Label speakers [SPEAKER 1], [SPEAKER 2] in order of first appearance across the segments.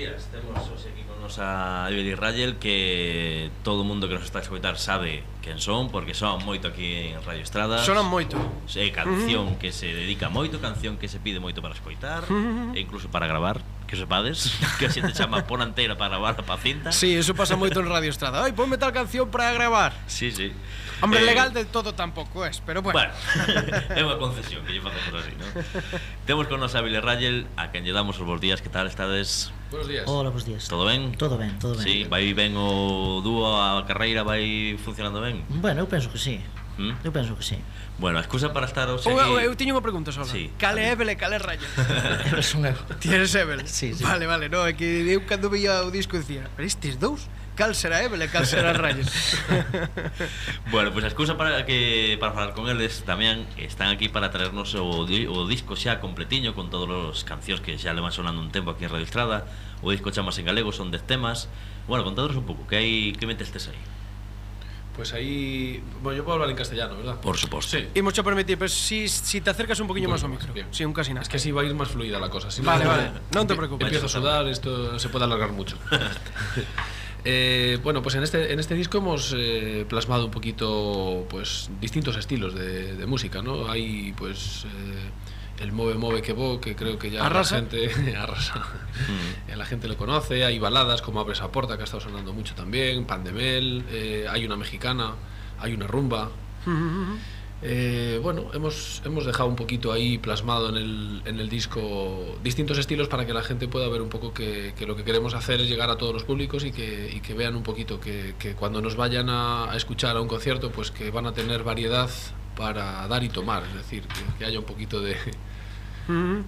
[SPEAKER 1] días. Tenemos aquí con nosotros a Evelyn Rayel, que todo o mundo que nos está a escuchar sabe quen son, porque son moito aquí en Radio Estrada.
[SPEAKER 2] Sonan moito.
[SPEAKER 1] Sí, canción uh -huh. que se dedica moito, canción que se pide moito para escoitar, uh -huh. e incluso para gravar que sepades que así te llama por entera para grabar la pacinta.
[SPEAKER 2] Sí, eso pasa moito en Radio Estrada. Ay, ponme tal canción para gravar.
[SPEAKER 1] Sí, sí.
[SPEAKER 2] Hombre, eh, legal del todo tampouco es, pero bueno.
[SPEAKER 1] Bueno, é unha concesión que lle facemos así, ¿no? Temos con nos a Billy Rayel, a quen lle damos os bons días, que tal estades?
[SPEAKER 3] Buenos días.
[SPEAKER 4] Hola, bons días.
[SPEAKER 1] Todo ben?
[SPEAKER 4] Todo ben, todo ben.
[SPEAKER 1] Sí, vai ben o dúo, a carreira vai funcionando ben?
[SPEAKER 4] Bueno, eu penso que sí. Hmm? Yo pienso que sí.
[SPEAKER 1] Bueno, excusa para estar ausente.
[SPEAKER 2] Oh, oh, teño unha pregunta solo.
[SPEAKER 1] Sí.
[SPEAKER 2] Cale Evel, cale Rayo.
[SPEAKER 4] Evel son ego.
[SPEAKER 2] Tienes Evel.
[SPEAKER 4] Sí, sí.
[SPEAKER 2] Vale, vale, no, é que eu cando veía o disco decía, pero estes dous? Cal será Evel, cal será Rayo.
[SPEAKER 1] bueno, pues a excusa para que para falar con eles tamén están aquí para traernos o, o disco xa completiño con todos os cancións que xa le van sonando un tempo aquí en Radio Estrada. O disco chamas en galego son 10 temas. Bueno, contadros un pouco, que hai que metestes aí?
[SPEAKER 3] Pues ahí. Bueno, yo puedo hablar en castellano, ¿verdad?
[SPEAKER 1] Por supuesto.
[SPEAKER 3] Sí.
[SPEAKER 2] Y mucho permitir, pero si, si te acercas un poquillo más al micro.
[SPEAKER 3] Bien.
[SPEAKER 2] Sí, un casi nada.
[SPEAKER 3] Es que así va a ir más fluida la cosa. Si
[SPEAKER 2] vale, no, vale. No te preocupes.
[SPEAKER 3] Empiezo a sudar, esto se puede alargar mucho. eh, bueno, pues en este, en este disco hemos eh, plasmado un poquito pues distintos estilos de, de música, ¿no? Hay pues. Eh, el Move Move que Bo, que creo que ya
[SPEAKER 2] arrasa.
[SPEAKER 3] la gente arrasa. Mm. la gente lo conoce, hay baladas como Abre esa puerta que ha estado sonando mucho también, Pan de Mel, eh, hay una mexicana, hay una rumba. Eh, bueno, hemos, hemos dejado un poquito ahí plasmado en el, en el disco distintos estilos para que la gente pueda ver un poco que, que lo que queremos hacer es llegar a todos los públicos y que, y que vean un poquito que, que cuando nos vayan a, a, escuchar a un concierto, pues que van a tener variedad para dar y tomar, es decir, que, que haya un poquito de,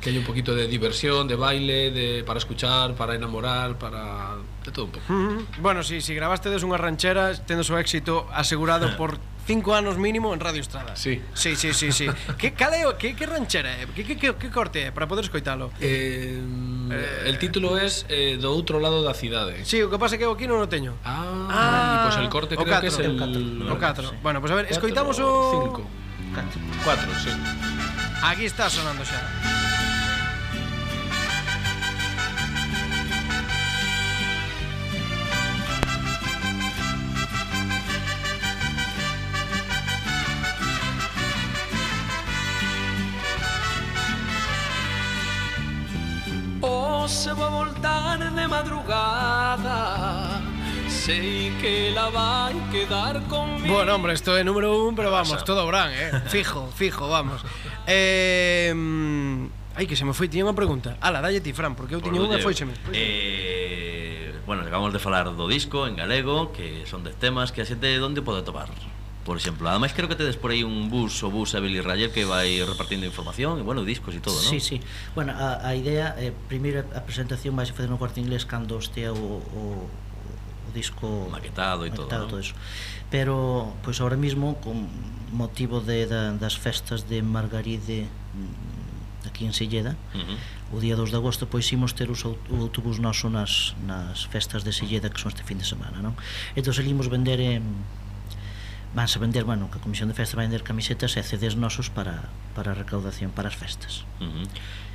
[SPEAKER 3] que hay un poquito de diversión, de baile, de, para escuchar, para enamorar, para de todo un poco.
[SPEAKER 2] Bueno, si, si grabastedes unha ranchera, tendo su éxito asegurado por cinco anos mínimo en Radio Estrada.
[SPEAKER 3] Sí.
[SPEAKER 2] Sí, sí, sí, sí. que caleo, que que ranchera, ¿Qué, que que que, que corte para poder escoitalo.
[SPEAKER 3] Eh, eh el título es eh, do outro lado da cidade.
[SPEAKER 2] Sí, o que pasa que eu aquí non o teño.
[SPEAKER 3] Ah, ah pues pois el corte creo
[SPEAKER 2] catro,
[SPEAKER 3] que es el
[SPEAKER 2] o 4. Sí. Bueno, pues a ver, escoitamos o
[SPEAKER 3] 5. 4, sí.
[SPEAKER 2] Aquí está sonando xa.
[SPEAKER 5] O se va a voltar de madrugada Sé que la va a quedar conmigo.
[SPEAKER 2] Bueno, hombre, esto es número uno, pero vamos, todo Bran, ¿eh? Fijo, fijo, vamos. Eh, ay, que se me foi, tiña unha pregunta. Ala, dalle ti, Fran, porque eu tiña unha e foiseme.
[SPEAKER 1] Eh, bueno, acabamos de falar do disco en galego, que son de temas que a xente onde pode tomar Por exemplo, ademais creo que tedes por aí un bus o bus a Billy Rayer que vai repartindo información e, bueno, discos e todo, non?
[SPEAKER 4] Sí, sí. Bueno, a, a idea, eh, primeiro a presentación vai a facer no cuarto inglés cando este o, o disco
[SPEAKER 1] maquetado y maquetado,
[SPEAKER 4] todo, ¿no? todo pero pues ahora mismo con motivo de, de das festas de Margaride mm, aquí en Silleda uh -huh. o día 2 de agosto pois imos ter os, o autobús noso nas, nas festas de Silleda que son este fin de semana non? entón salimos vender en vanse vender, bueno, que a Comisión de Festa vai vender camisetas e CDs nosos para, para a recaudación para as festas.
[SPEAKER 1] Uh -huh.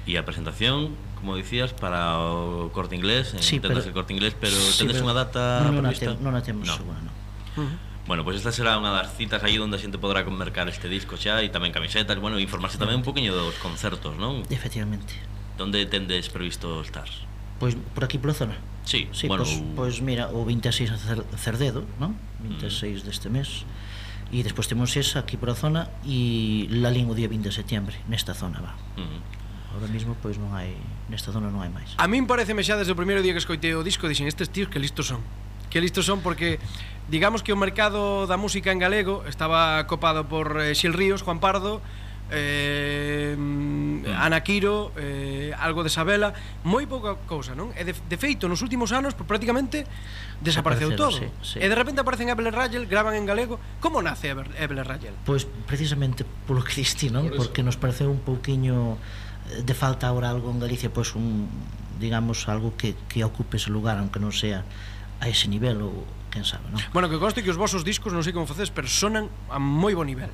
[SPEAKER 1] E a presentación, como dicías, para o corte inglés,
[SPEAKER 4] sí,
[SPEAKER 1] pero, el corte inglés, pero sí, tendes pero, unha data
[SPEAKER 4] non,
[SPEAKER 1] prevista?
[SPEAKER 4] Non a temos, no. bueno.
[SPEAKER 1] Uh -huh. Bueno, pois pues esta será unha das citas aí onde a xente poderá mercar este disco xa e tamén camisetas, bueno, informarse tamén un poquinho dos concertos, non?
[SPEAKER 4] Efectivamente.
[SPEAKER 1] Donde tendes previsto estar?
[SPEAKER 4] Pois por aquí pola zona.
[SPEAKER 1] Sí,
[SPEAKER 4] sí
[SPEAKER 1] bueno,
[SPEAKER 4] pois, pois mira, o 26 a Cerdedo, ¿no? 26 mm. deste mes. E despois temos esa aquí pola zona e la lín o día 20 de setembro, nesta zona va. Mm. Ahora mismo pois non hai nesta zona non hai máis.
[SPEAKER 2] A min pareceme xa desde o primeiro día que escoitei o disco dixen estes tíos que listos son. Que listos son porque digamos que o mercado da música en galego estaba copado por eh, Xil Ríos, Juan Pardo, eh, mm, Ana Quiro, eh, algo de Sabela, moi pouca cousa, non? E de, de feito, nos últimos anos por prácticamente desapareceu todo.
[SPEAKER 4] Sí, sí.
[SPEAKER 2] E de repente aparecen Evelyn Ragel, graban en galego. Como nace Evelyn Ragel?
[SPEAKER 4] Pois pues precisamente polo que diste, non? Por Porque nos pareceu un pouquiño eh, de falta ahora algo en Galicia, pois pues un digamos algo que, que ocupe ese lugar, aunque non sea a ese nivel ou quen sabe, non?
[SPEAKER 2] Bueno, que conste que os vosos discos, non sei como facedes, pero sonan a moi bo nivel.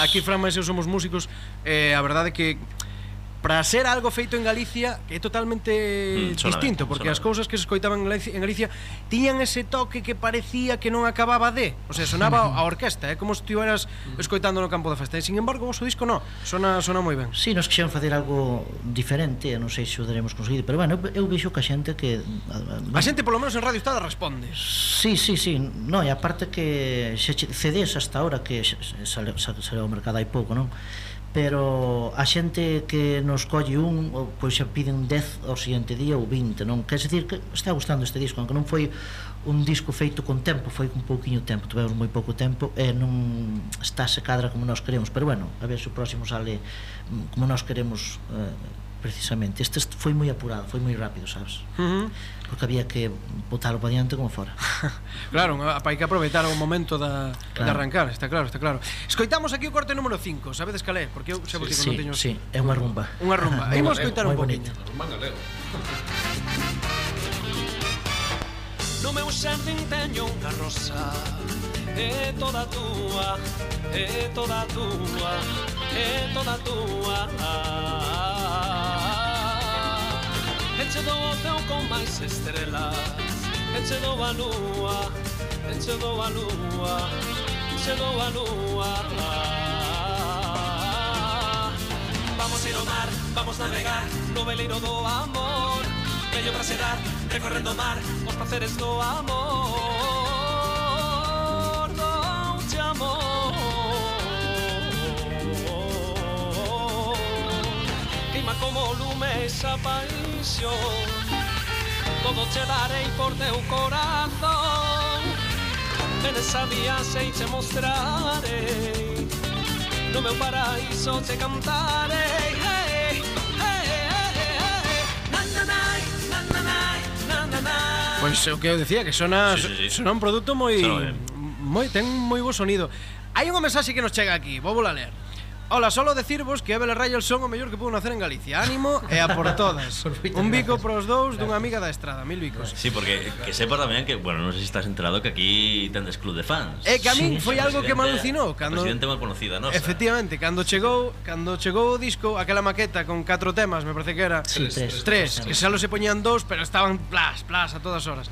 [SPEAKER 2] Aquí en Francia somos músicos, eh, a verdade é que para ser algo feito en Galicia que é totalmente
[SPEAKER 1] mm,
[SPEAKER 2] distinto, porque as cousas que se escoitaban en Galicia tiñan ese toque que parecía que non acababa de, o sea, sonaba a orquesta, é eh? como se estiveras escoitando no campo da festa, e sin embargo, o seu disco non, sona, sona moi ben.
[SPEAKER 4] Si, sí, nos quixeron facer algo diferente, non sei se o daremos conseguido, pero bueno, eu vexo que a xente que...
[SPEAKER 2] Bueno, a xente, polo menos en Radio Estada, responde.
[SPEAKER 4] Sí, sí, sí, no, e aparte que se CDs hasta ahora que sale, sale ao mercado hai pouco, non? pero a xente que nos colle un pois xa piden 10 ao seguinte día ou 20 non? Quer decir que está gustando este disco aunque non foi un disco feito con tempo foi con pouquiño tempo tivemos moi pouco tempo e non está se cadra como nós queremos. Pero bueno a ver se o próximo sale mm, como nós queremos eh, precisamente. Este fue muy apurado, fue muy rápido, ¿sabes?
[SPEAKER 2] Uh -huh.
[SPEAKER 4] Porque había que botalo para diante como fora.
[SPEAKER 2] claro, hai que aproveitar o momento da,
[SPEAKER 4] claro.
[SPEAKER 2] de arrancar, está claro, está claro. Escoitamos aquí o corte número 5, sabedes calé? Porque eu xa vos digo,
[SPEAKER 4] sí, non
[SPEAKER 2] teño...
[SPEAKER 4] Sí, é unha rumba.
[SPEAKER 2] Unha rumba.
[SPEAKER 4] Ah,
[SPEAKER 2] Imos escoitar un poquinho.
[SPEAKER 5] No meu xardín teño unha rosa É toda túa, é toda túa, é toda túa Enchado a lua Enchado a a ir ao mar, vamos navegar No veleiro do amor. Bello para sedar, recorrendo o mar Os placeres do amor. como todo te daré por corazón. En esa vía se
[SPEAKER 2] Pues lo que decía que suena, un producto muy, muy buen sonido. Hay un mensaje que nos llega aquí, vamos a leer. Hola, solo decirvos que Evel e Rayel son o mellor que puden hacer en Galicia. Ánimo e a por todas. Un bico pros dous dunha amiga da estrada, mil bicos.
[SPEAKER 1] Sí, porque que sepa tamén que, bueno, non sei se estás enterado que aquí tendes club de fans.
[SPEAKER 2] É eh, que a min
[SPEAKER 4] sí,
[SPEAKER 2] foi algo que me alucinou. Cando,
[SPEAKER 1] presidente mal conocida, nosa.
[SPEAKER 2] Efectivamente, cando chegou, cando chegou o disco, aquela maqueta con catro temas, me parece que era.
[SPEAKER 4] Sí,
[SPEAKER 3] tres.
[SPEAKER 4] Tres,
[SPEAKER 2] tres, tres que salo se poñían dous, pero estaban plas, plas a todas horas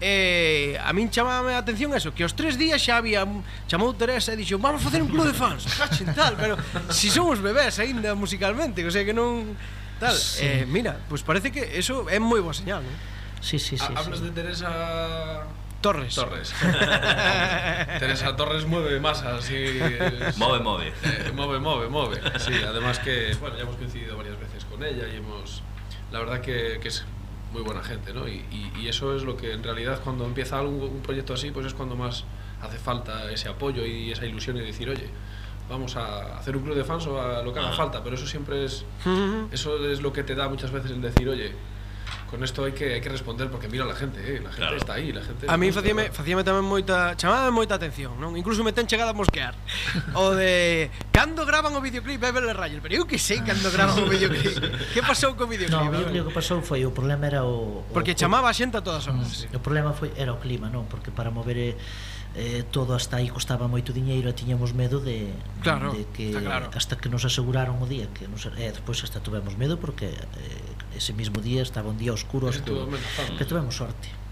[SPEAKER 2] eh, a min chamame a atención eso, que os tres días xa había chamou Teresa e dixo, vamos facer un club de fans, cachen tal, pero si somos bebés aínda musicalmente, o sea que non tal.
[SPEAKER 4] Sí.
[SPEAKER 2] Eh, mira, pues parece que eso é moi boa señal, ¿no?
[SPEAKER 4] Sí, sí, sí.
[SPEAKER 3] Hablas
[SPEAKER 4] sí.
[SPEAKER 3] de Teresa
[SPEAKER 2] Torres.
[SPEAKER 3] Torres. Teresa Torres mueve masas y... Es,
[SPEAKER 1] mueve, mueve.
[SPEAKER 3] Eh, mueve, mueve, mueve. Sí, además que, bueno, ya hemos coincidido varias veces con ella y hemos... La verdad que, que es muy buena gente, ¿no? Y, y- y eso es lo que en realidad cuando empieza algo, un proyecto así, pues es cuando más hace falta ese apoyo y esa ilusión y decir, oye, vamos a hacer un club de fans o a lo que haga falta, pero eso siempre es, eso es lo que te da muchas veces el decir, oye, con esto hay que, hay que responder porque mira la gente, eh, la gente
[SPEAKER 1] claro.
[SPEAKER 3] está ahí, la gente...
[SPEAKER 2] A mí facíame, facíame tamén moita, chamaba moita atención, non? Incluso me ten chegado a mosquear. o de, cando graban o videoclip, é Bele Rayel, pero eu que sei cando graban o videoclip. que pasou co videoclip?
[SPEAKER 4] No, o que pasou foi, o problema era o... o
[SPEAKER 2] porque chamaba a xente a todas horas. Sí.
[SPEAKER 4] O problema foi, era o clima, non? Porque para mover... Eh, eh, todo hasta aí costaba moito diñeiro e tiñamos medo de,
[SPEAKER 2] claro,
[SPEAKER 4] de que
[SPEAKER 2] está claro.
[SPEAKER 4] hasta que nos aseguraron o día que nos, eh, despois hasta tuvemos medo porque eh, ese mismo día estaba un día oscuro
[SPEAKER 3] hasta,
[SPEAKER 4] que tuvemos sorte.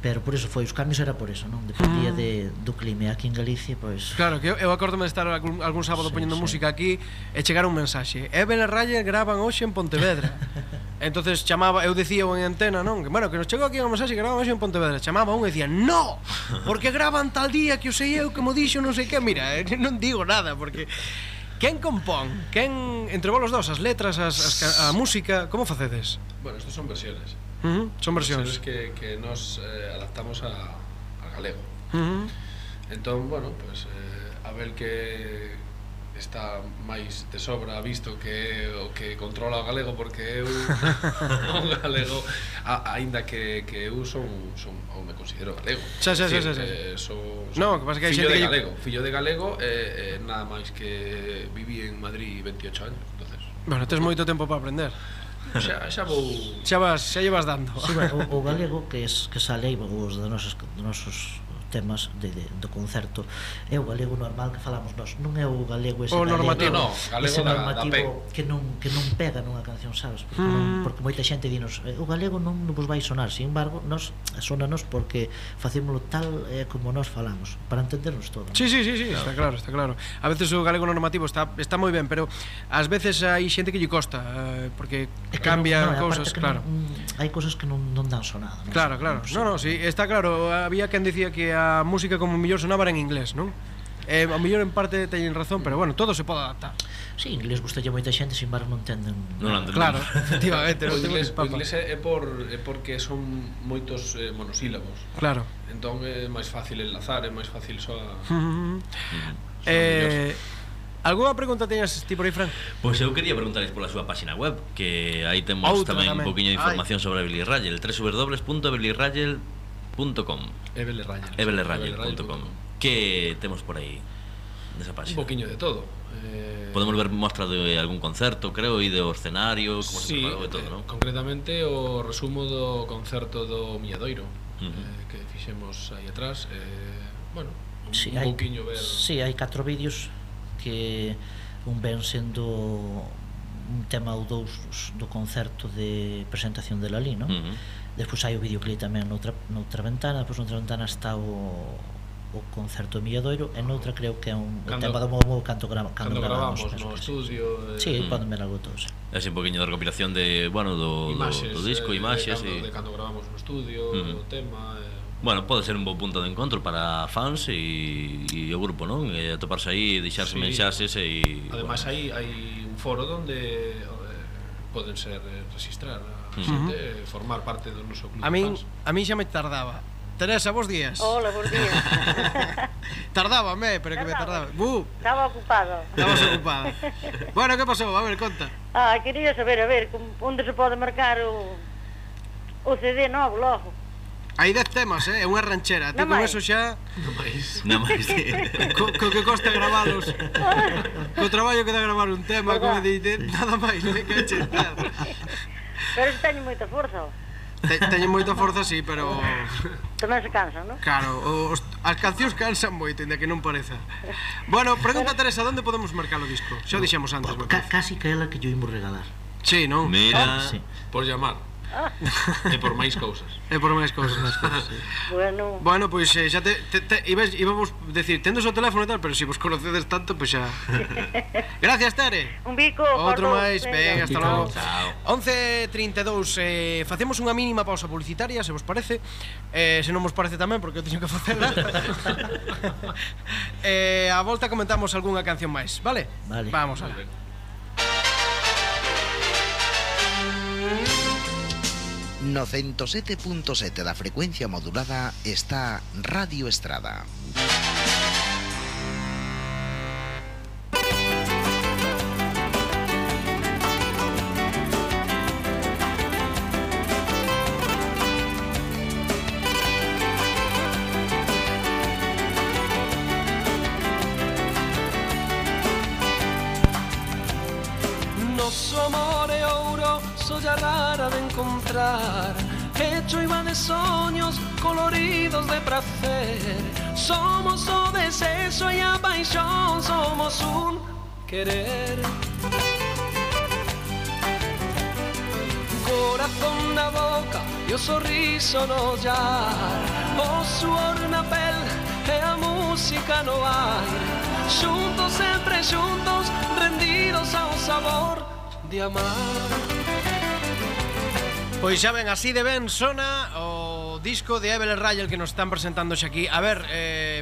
[SPEAKER 4] Pero por eso foi os cambios era por eso, non? Dependía ah. de, do clima aquí en Galicia, pois... Pues...
[SPEAKER 2] Claro, que eu, eu acordome de estar algún, algún sábado
[SPEAKER 4] sí,
[SPEAKER 2] poñendo
[SPEAKER 4] sí.
[SPEAKER 2] música aquí e chegar un mensaxe. Evel e Ryan graban hoxe en Pontevedra. entonces chamaba, eu dicía en antena, non? Que, bueno, que nos chegou aquí un mensaxe que graban hoxe en Pontevedra. Chamaba un e dicía, no! Porque graban tal día que o sei eu, que mo dixo non sei que. Mira, eh, non digo nada, porque... Quen compón? Quen entre vos dos as letras, as, as, a música, como facedes?
[SPEAKER 3] Bueno, estos son versiones.
[SPEAKER 2] Uh -huh. Son versiones.
[SPEAKER 3] Que, que nos eh, adaptamos a, a galego.
[SPEAKER 2] Uh -huh.
[SPEAKER 3] Entón, bueno, pues, eh, a ver que está máis de sobra visto que o que controla o galego porque eu o galego a, aínda que, que eu son, son ou me considero galego
[SPEAKER 2] xa, xa, xa, xa, xa.
[SPEAKER 3] Eh, son
[SPEAKER 2] no, que pasa que
[SPEAKER 3] fillo de galego que... fillo de galego eh, eh, nada máis que viví en Madrid 28 años entonces.
[SPEAKER 2] bueno, tens entón, moito tempo para aprender
[SPEAKER 3] Xa
[SPEAKER 2] sélllevar dando.
[SPEAKER 4] galego que es que sae ibamos dos nosos dos nosos temas de, de, do concerto. É o galego normal que falamos nós, non é o galego ese
[SPEAKER 2] o normativo,
[SPEAKER 4] galego,
[SPEAKER 3] no, galego
[SPEAKER 4] ese
[SPEAKER 3] normativo da, da
[SPEAKER 4] que, non, que non pega nunha canción, sabes? Porque,
[SPEAKER 2] mm.
[SPEAKER 4] non, porque moita xente dinos, eh, o galego non vos vai sonar, sin embargo, nós sonanos porque facémolo tal eh, como nós falamos, para entendernos todo.
[SPEAKER 2] Sí, sí, sí, sí, claro. está claro, está claro. A veces o galego normativo está, está moi ben, pero ás veces hai xente que lle costa, eh, porque
[SPEAKER 4] é que
[SPEAKER 2] cambia
[SPEAKER 4] non, no,
[SPEAKER 2] cousas, claro.
[SPEAKER 4] Non, hai cousas que non, non dan sonado. Non?
[SPEAKER 2] Claro, claro. No, no, sí, está claro. Había quen dicía que a a música como mellor sonaba en inglés, non? Eh, a mellor en parte teñen razón, pero bueno, todo se pode adaptar.
[SPEAKER 4] Sí, inglés gusta lle moita xente, sin embargo non entenden.
[SPEAKER 1] Non entenden.
[SPEAKER 2] Claro, efectivamente,
[SPEAKER 3] o inglés, o inglés é por é porque son moitos eh, monosílabos.
[SPEAKER 2] Claro.
[SPEAKER 3] Entón é máis fácil enlazar, é máis fácil só a...
[SPEAKER 2] Eh. Alguna pregunta teñas ti por aí, Fran?
[SPEAKER 1] Pois eu quería preguntarles pola súa páxina web Que aí temos
[SPEAKER 2] Outra,
[SPEAKER 1] tamén,
[SPEAKER 2] tamén
[SPEAKER 1] un poquinho de información Ay. sobre Billy Rayel www.billyrayel.com
[SPEAKER 3] rainer.com.
[SPEAKER 1] Rainer.com. ¿Qué tenemos por ahí? De
[SPEAKER 3] esa
[SPEAKER 1] página?
[SPEAKER 3] Un poquillo de todo. Eh...
[SPEAKER 1] Podemos ver mostra de algún concerto, creo, y de escenario, como
[SPEAKER 3] sí,
[SPEAKER 1] se de eh, todo,
[SPEAKER 3] eh,
[SPEAKER 1] ¿no?
[SPEAKER 3] Concretamente, o resumo do concerto do Milladoiro,
[SPEAKER 1] uh -huh.
[SPEAKER 3] eh, que fixemos aí atrás. Eh, bueno, un,
[SPEAKER 4] sí,
[SPEAKER 3] un
[SPEAKER 4] hai,
[SPEAKER 3] ver...
[SPEAKER 4] Sí, hai catro vídeos que un ven sendo un tema ou dous do concerto de presentación de Lalí, non?
[SPEAKER 1] Uh
[SPEAKER 4] -huh. Después hay un videoclip tamén noutra, noutra ventana, pois noutra ventana está o, o concerto Milladoiro, en noutra creo que é un
[SPEAKER 3] cando,
[SPEAKER 4] tema do Momo canto grava,
[SPEAKER 3] cando,
[SPEAKER 4] cando
[SPEAKER 3] grabamos,
[SPEAKER 4] grabamos
[SPEAKER 3] no estudio... Eh,
[SPEAKER 4] sí,
[SPEAKER 1] mm.
[SPEAKER 4] cando me lago todos.
[SPEAKER 1] É un poquinho de recopilación de, bueno, do,
[SPEAKER 3] imaxes,
[SPEAKER 1] do, do disco,
[SPEAKER 3] eh,
[SPEAKER 1] imaxes...
[SPEAKER 3] De,
[SPEAKER 1] y...
[SPEAKER 3] de cando grabamos no estudio,
[SPEAKER 1] mm.
[SPEAKER 3] o tema... Eh,
[SPEAKER 1] Bueno, pode ser un bo punto de encontro para fans e, e o grupo, non? E atoparse aí, deixarse
[SPEAKER 3] sí.
[SPEAKER 1] mensaxes e...
[SPEAKER 3] Ademais,
[SPEAKER 1] bueno.
[SPEAKER 3] hai, hai un foro onde eh, poden ser eh, registrar de eh, formar parte de nuestro club.
[SPEAKER 2] A
[SPEAKER 3] mí,
[SPEAKER 2] a mí ya me tardaba. Teresa, vos días.
[SPEAKER 6] Hola, vos días.
[SPEAKER 2] Tardábame, pero que me tardaba. Bu.
[SPEAKER 6] Estaba ocupado.
[SPEAKER 2] Estabas ocupado. bueno, ¿qué pasó? A ver, conta.
[SPEAKER 6] Ah, quería saber, a ver, onde se pode marcar o, o CD novo logo.
[SPEAKER 2] Hai dez temas, eh? é unha ranchera. Ti con eso xa...
[SPEAKER 3] Non máis.
[SPEAKER 1] Non máis.
[SPEAKER 2] co, co que costa gravalos. co traballo que dá gravar un tema, como dite, nada máis, eh, que chetar.
[SPEAKER 6] Pero teño moita forza.
[SPEAKER 2] Teño moita forza, sí, pero...
[SPEAKER 6] Tamén se cansa, non?
[SPEAKER 2] Claro, os, as cancións cansan moito, ainda que non pareza. Bueno, pregunta Teresa, onde podemos marcar o disco? Xa o dixemos antes.
[SPEAKER 4] Ca casi que ela que yo imos regalar.
[SPEAKER 2] Sí, non?
[SPEAKER 1] Mira, ah,
[SPEAKER 4] sí.
[SPEAKER 3] por llamar. E por máis cousas.
[SPEAKER 2] É por máis cousas.
[SPEAKER 6] Bueno.
[SPEAKER 2] Bueno, pois pues, eh, xa te, te, te ibas, íbamos decir, tendes o teléfono e tal, pero se si vos conocedes tanto, pois pues xa. Gracias, Tere.
[SPEAKER 6] Un bico.
[SPEAKER 2] Outro máis, ben, hasta logo.
[SPEAKER 1] Chao.
[SPEAKER 2] 11:32 eh facemos unha mínima pausa publicitaria, se vos parece. Eh, se non vos parece tamén porque eu teño que facela. eh, a volta comentamos algunha canción máis, vale?
[SPEAKER 4] Vale.
[SPEAKER 2] Vamos vale. a
[SPEAKER 7] ver. 107.7 da frecuencia modulada está Radio Estrada.
[SPEAKER 5] Hecho iba de soños coloridos de prazer Somos o desejo e a Somos un querer. Corazón na boca o sorriso no ollar O suor na pel e a música no ar Xuntos, sempre xuntos, rendidos ao sabor de amar
[SPEAKER 2] Pois xa ven, así de ben sona o disco de Evel e Rayel que nos están presentando xa aquí. A ver, eh,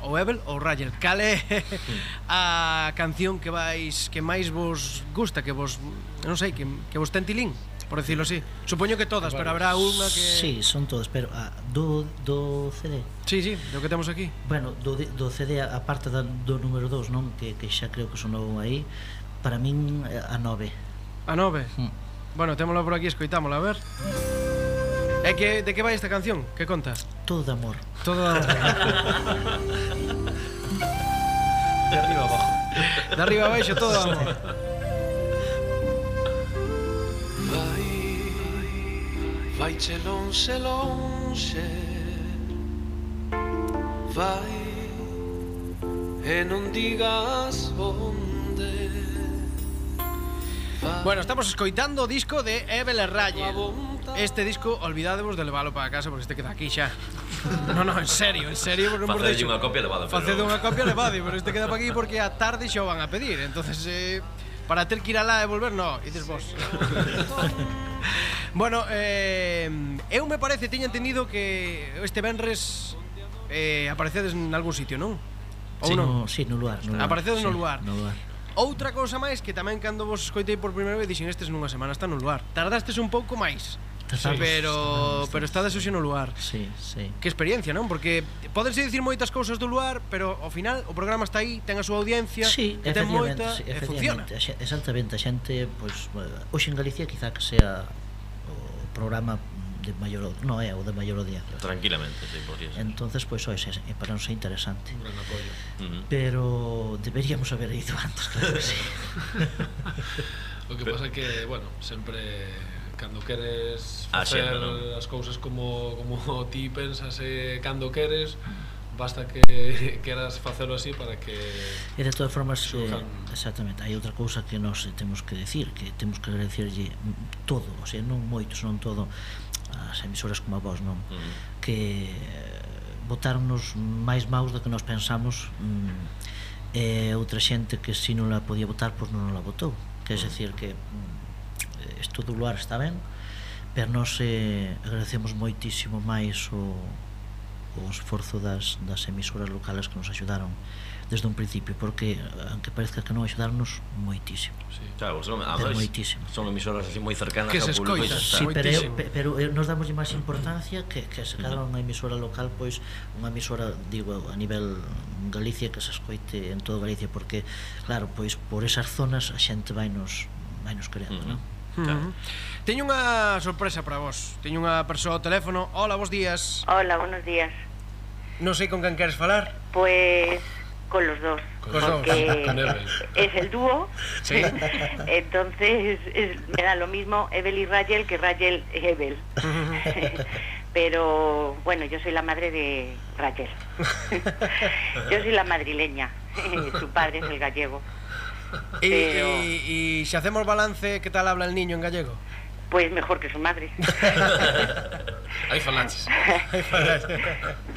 [SPEAKER 2] o Evel ou Rayel, cale a canción que vais que máis vos gusta, que vos non sei, que, que vos ten tilín? por decirlo así. Supoño que todas, bueno, pero habrá unha que...
[SPEAKER 4] Sí, son todas, pero a, do, do CD.
[SPEAKER 2] Sí, sí, do que temos aquí.
[SPEAKER 4] Bueno, do, do CD, a parte da, do número 2, non? Que, que xa creo que sonou aí, para min eh, a 9.
[SPEAKER 2] A 9?
[SPEAKER 4] Mm.
[SPEAKER 2] Bueno, témoslo por aquí, escuitámoslo, a ver. ¿Eh, qué, ¿De qué va esta canción? ¿Qué contas?
[SPEAKER 4] Todo amor.
[SPEAKER 2] Todo amor.
[SPEAKER 3] De arriba abajo.
[SPEAKER 2] De arriba abajo, todo amor.
[SPEAKER 5] Vai, vai celonse, lonse Vai e non digas onde
[SPEAKER 2] Bueno, estamos escoitando disco de Evel Raye. Este disco, olvidadevos de levalo para casa porque este queda aquí xa. No, no, en serio, en serio, porque
[SPEAKER 1] hemos
[SPEAKER 2] dicho...
[SPEAKER 1] unha copia levada. pero...
[SPEAKER 2] Unha copia levado, pero este queda para aquí porque a tarde xa o van a pedir, entonces... Eh, para ter que ir alá e volver, no, dices vos. bueno, eh, eu me parece, teña entendido que este Benres eh, aparecedes en algún sitio, non? Ou
[SPEAKER 4] sí,
[SPEAKER 2] non?
[SPEAKER 4] No, sí, no lugar, no lugar.
[SPEAKER 2] Aparecedes
[SPEAKER 4] sí, no
[SPEAKER 2] lugar.
[SPEAKER 4] No lugar.
[SPEAKER 2] Outra cousa máis que tamén cando vos escoitei por primeira vez dixen estes nunha semana está no lugar. Tardastes un pouco máis.
[SPEAKER 4] Sí,
[SPEAKER 2] pero pero estades hoxe no lugar.
[SPEAKER 4] Sí, sí.
[SPEAKER 2] Que experiencia, non? Porque podense dicir moitas cousas do lugar, pero ao final o programa está aí, ten a súa audiencia,
[SPEAKER 4] sí,
[SPEAKER 2] ten moita,
[SPEAKER 4] sí,
[SPEAKER 2] e funciona.
[SPEAKER 4] Exactamente, a xente, pois, pues, hoxe en Galicia quizá que sea o programa de mayor no o de mayor audiencia.
[SPEAKER 1] Tranquilamente, sí,
[SPEAKER 4] Entonces, pues eso es, para nosotros interesante.
[SPEAKER 3] Un gran
[SPEAKER 4] Pero deberíamos haber ido antes, claro que sí.
[SPEAKER 3] Lo que Pero, pasa que, bueno, siempre cando queres
[SPEAKER 1] ah,
[SPEAKER 3] facer
[SPEAKER 1] no?
[SPEAKER 3] as cousas como, como ti pensas e cando queres, basta que queras facelo así para que
[SPEAKER 4] E de todas formas, eh,
[SPEAKER 3] surjan...
[SPEAKER 4] exactamente, hai outra cousa que nós temos que decir, que temos que agradecerlle todo, o sea, non moito, son todo, as emisoras como a vós, non?
[SPEAKER 1] Uh -huh.
[SPEAKER 4] Que eh, votarnos máis maus do que nós pensamos mm, e outra xente que si non la podía votar, pois non la votou. Que é uh -huh. decir que mm, isto do luar está ben, pero nós eh, agradecemos moitísimo máis o o esforzo das, das emisoras locales que nos ayudaron desde un principio porque aunque parezca que non axudarnos moitísimo.
[SPEAKER 3] Sí.
[SPEAKER 1] claro, son, además,
[SPEAKER 4] moitísimo.
[SPEAKER 1] son emisoras así moi cercanas
[SPEAKER 2] que
[SPEAKER 1] ao público
[SPEAKER 4] sí, pero, pero eh, nos damos máis importancia que, que se cada unha emisora local pois unha emisora digo a nivel Galicia que se escoite en todo Galicia porque claro pois por esas zonas a xente vai nos vai nos creando
[SPEAKER 1] uh
[SPEAKER 4] non?
[SPEAKER 1] Claro.
[SPEAKER 2] Teño unha sorpresa para vos. Teño unha persoa ao teléfono. Hola, bos días.
[SPEAKER 6] Hola, buenos días.
[SPEAKER 2] Non sei con quen queres falar.
[SPEAKER 6] Pues con los dos.
[SPEAKER 2] Con los dos.
[SPEAKER 6] es el dúo.
[SPEAKER 2] Sí.
[SPEAKER 6] Entonces es- me da lo mismo Evel y Rayel que Rayel y Evel. Pero bueno, yo soy la madre de Rayel. yo soy la madrileña. Su padre es el gallego
[SPEAKER 2] y, si hacemos balance, ¿qué tal habla el niño en gallego?
[SPEAKER 6] Pues mejor que su madre.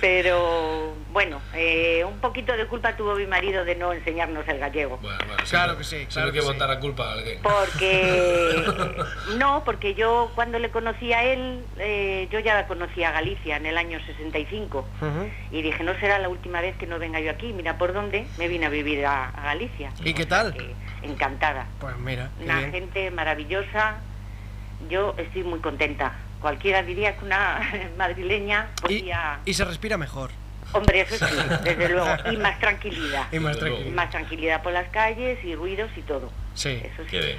[SPEAKER 6] Pero bueno, eh, un poquito de culpa tuvo mi marido de no enseñarnos el gallego.
[SPEAKER 3] Bueno, bueno,
[SPEAKER 2] Claro que sí, claro
[SPEAKER 3] que
[SPEAKER 2] que sí.
[SPEAKER 3] culpa a.
[SPEAKER 6] Porque no, porque yo cuando le conocí a él, eh, yo ya conocía a Galicia en el año 65
[SPEAKER 2] Ujú.
[SPEAKER 6] y dije no será la última vez que no venga yo aquí. Mira por dónde me vine a vivir a, a Galicia.
[SPEAKER 2] ¿Y qué tal?
[SPEAKER 6] Eh, encantada,
[SPEAKER 2] Pues mira,
[SPEAKER 6] una
[SPEAKER 2] bien.
[SPEAKER 6] gente maravillosa. Yo estoy muy contenta. Cualquiera diría que una madrileña
[SPEAKER 2] Y,
[SPEAKER 6] podía,
[SPEAKER 2] y se respira mejor.
[SPEAKER 6] hombre, eso sí, desde luego, y más tranquilidad.
[SPEAKER 2] Y más tranquilo.
[SPEAKER 6] Más tranquilidad por las calles y ruidos y todo.
[SPEAKER 2] Sí.
[SPEAKER 6] Eso sí.
[SPEAKER 1] Qué bien.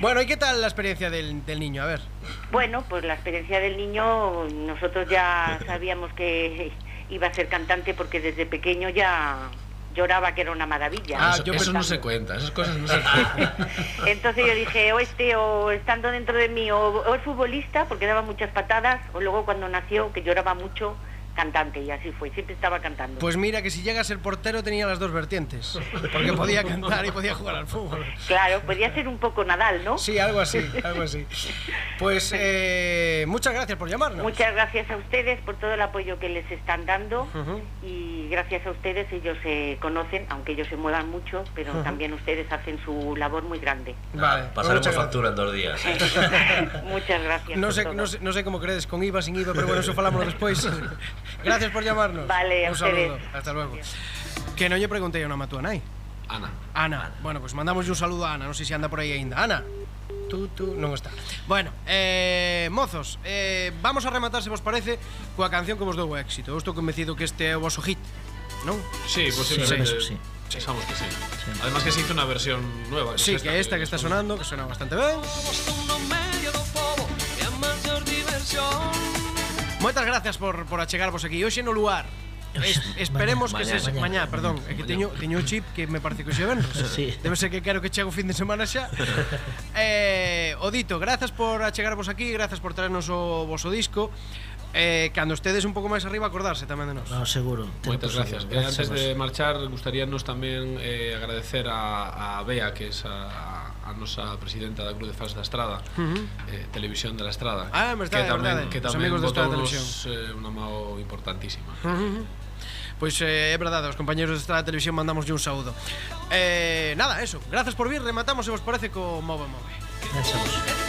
[SPEAKER 2] Bueno, ¿y qué tal la experiencia del, del niño? A ver.
[SPEAKER 6] Bueno, pues la experiencia del niño, nosotros ya sabíamos que iba a ser cantante porque desde pequeño ya lloraba que era una maravilla.
[SPEAKER 2] Ah,
[SPEAKER 3] eso
[SPEAKER 2] yo
[SPEAKER 3] eso no se cuenta, esas cosas no se cuentan.
[SPEAKER 6] Entonces yo dije, o este, o estando dentro de mí, o, o es futbolista, porque daba muchas patadas, o luego cuando nació, que lloraba mucho, cantante, y así fue, siempre estaba cantando.
[SPEAKER 2] Pues mira que si llega a ser portero tenía las dos vertientes. Porque podía cantar y podía jugar al fútbol.
[SPEAKER 6] Claro, podía ser un poco Nadal, ¿no?
[SPEAKER 2] Sí, algo así, algo así. Pues eh, muchas gracias por llamarnos.
[SPEAKER 6] Muchas gracias a ustedes por todo el apoyo que les están dando y gracias a ustedes ellos se conocen, aunque ellos se muevan mucho, pero también ustedes hacen su labor muy grande.
[SPEAKER 2] Vale, pues
[SPEAKER 1] Pasaremos
[SPEAKER 2] muchas
[SPEAKER 1] factura en dos días.
[SPEAKER 6] Muchas gracias.
[SPEAKER 2] No sé, no, sé, no sé cómo crees, con IVA, sin IVA, pero bueno, eso falamos despois. Gracias por llamarnos.
[SPEAKER 6] Vale,
[SPEAKER 2] Un saludo. Hasta luego. Que non lle preguntei a unha matúa nai.
[SPEAKER 3] Ana.
[SPEAKER 2] Ana. Bueno, pues mandamos un saludo a Ana, non sei se anda por aí aínda. Ana. Tú, tú, non está. Bueno, eh, mozos, eh, vamos a rematar, se vos parece, coa canción que vos dou éxito. Eu estou convencido que este é o vosso hit, non?
[SPEAKER 3] Sí,
[SPEAKER 4] Sí,
[SPEAKER 3] posiblemente.
[SPEAKER 4] eso sí.
[SPEAKER 3] Pensamos que sí. Además que se hizo una versión nueva.
[SPEAKER 2] Sí, que esta que está sonando, que suena bastante ben. Moitas gracias por, por achegarvos aquí. Hoxe no lugar Es, esperemos
[SPEAKER 1] mañá, que
[SPEAKER 2] se mañá,
[SPEAKER 4] mañá
[SPEAKER 2] perdón, é que teño teño o chip que me parece que o ven.
[SPEAKER 4] sí.
[SPEAKER 2] Debe ser que quero que chegue o fin de semana xa. eh, Odito, grazas por achegarvos aquí, grazas por traernos o vosso disco. Eh, cando estedes un pouco máis arriba acordarse tamén de nós.
[SPEAKER 4] No, seguro.
[SPEAKER 3] Moitas gracias.
[SPEAKER 4] Eh,
[SPEAKER 3] gracias. Antes de marchar gustaríanos tamén eh, agradecer a, a Bea que es a, a a nosa presidenta da Cruz de Fans da Estrada, uh -huh. eh, Televisión de la Estrada,
[SPEAKER 2] ah, verdade,
[SPEAKER 3] que
[SPEAKER 2] tamén, verdade.
[SPEAKER 3] que tamén
[SPEAKER 2] votou
[SPEAKER 3] nos eh, unha mao importantísima. Uh -huh.
[SPEAKER 2] Pois eh, é verdade, os compañeros Estrada televisión mandamos un saúdo. Eh, nada, eso, gracias por vir, rematamos se vos parece co Move Move.
[SPEAKER 4] Gracias.